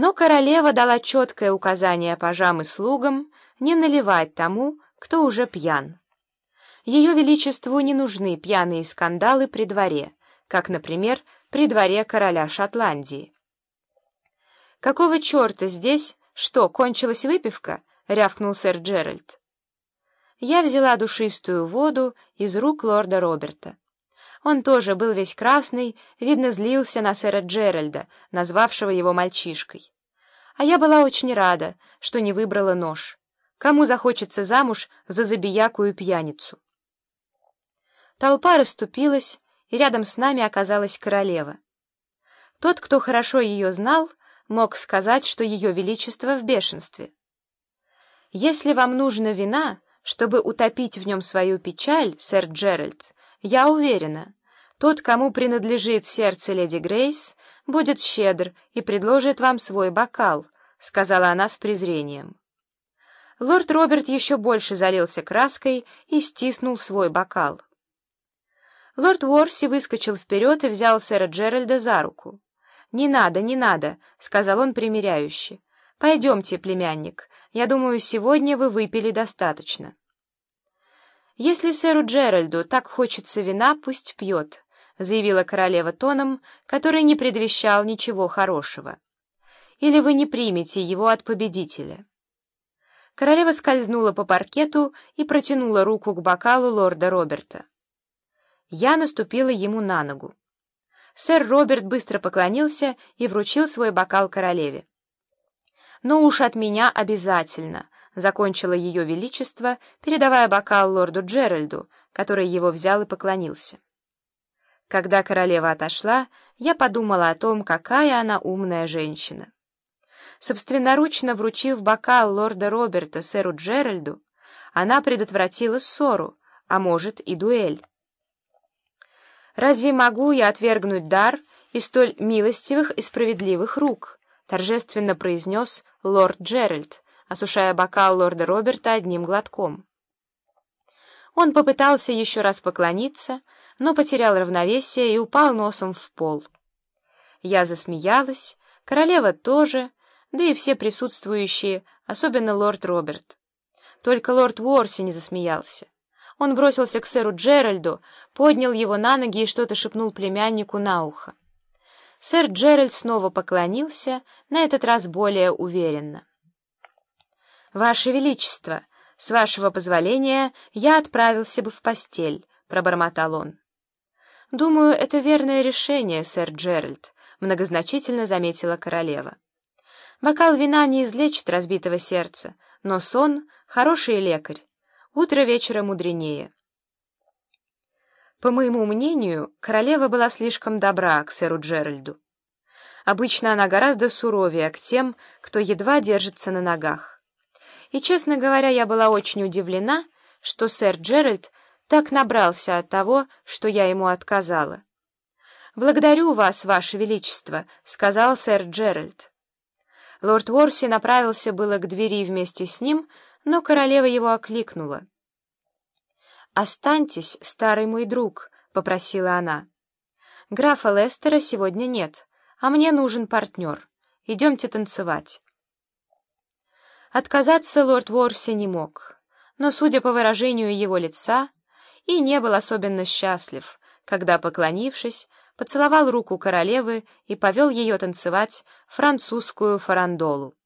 Но королева дала четкое указание пажам и слугам не наливать тому, кто уже пьян. Ее Величеству не нужны пьяные скандалы при дворе, как, например, при дворе короля Шотландии. «Какого черта здесь? Что, кончилась выпивка?» — рявкнул сэр Джеральд. Я взяла душистую воду из рук лорда Роберта. Он тоже был весь красный, видно, злился на сэра Джеральда, назвавшего его мальчишкой. А я была очень рада, что не выбрала нож. Кому захочется замуж за забиякую пьяницу? Толпа расступилась, и рядом с нами оказалась королева. Тот, кто хорошо ее знал, мог сказать, что ее величество в бешенстве. «Если вам нужно вина, чтобы утопить в нем свою печаль, сэр Джеральд, я уверена, тот, кому принадлежит сердце леди Грейс, будет щедр и предложит вам свой бокал», — сказала она с презрением. Лорд Роберт еще больше залился краской и стиснул свой бокал. Лорд Уорси выскочил вперед и взял сэра Джеральда за руку. «Не надо, не надо», — сказал он примиряюще. «Пойдемте, племянник. Я думаю, сегодня вы выпили достаточно». «Если сэру Джеральду так хочется вина, пусть пьет», — заявила королева тоном, который не предвещал ничего хорошего. «Или вы не примете его от победителя». Королева скользнула по паркету и протянула руку к бокалу лорда Роберта. Я наступила ему на ногу. Сэр Роберт быстро поклонился и вручил свой бокал королеве. «Ну уж от меня обязательно», — закончила ее величество, передавая бокал лорду Джеральду, который его взял и поклонился. Когда королева отошла, я подумала о том, какая она умная женщина. Собственноручно вручив бокал лорда Роберта сэру Джеральду, она предотвратила ссору, а может и дуэль. «Разве могу я отвергнуть дар из столь милостивых и справедливых рук?» — торжественно произнес лорд Джеральд, осушая бокал лорда Роберта одним глотком. Он попытался еще раз поклониться, но потерял равновесие и упал носом в пол. Я засмеялась, королева тоже, да и все присутствующие, особенно лорд Роберт. Только лорд Уорси не засмеялся. Он бросился к сэру Джеральду, поднял его на ноги и что-то шепнул племяннику на ухо. Сэр Джеральд снова поклонился, на этот раз более уверенно. «Ваше Величество, с вашего позволения я отправился бы в постель», — пробормотал он. «Думаю, это верное решение, сэр Джеральд», — многозначительно заметила королева. «Бокал вина не излечит разбитого сердца, но сон — хороший лекарь. Утро вечера мудренее». По моему мнению, королева была слишком добра к сэру Джеральду. Обычно она гораздо суровее к тем, кто едва держится на ногах и, честно говоря, я была очень удивлена, что сэр Джеральд так набрался от того, что я ему отказала. «Благодарю вас, ваше величество», — сказал сэр Джеральд. Лорд Уорси направился было к двери вместе с ним, но королева его окликнула. «Останьтесь, старый мой друг», — попросила она. «Графа Лестера сегодня нет, а мне нужен партнер. Идемте танцевать». Отказаться лорд Ворси не мог, но, судя по выражению его лица, и не был особенно счастлив, когда, поклонившись, поцеловал руку королевы и повел ее танцевать французскую фарандолу.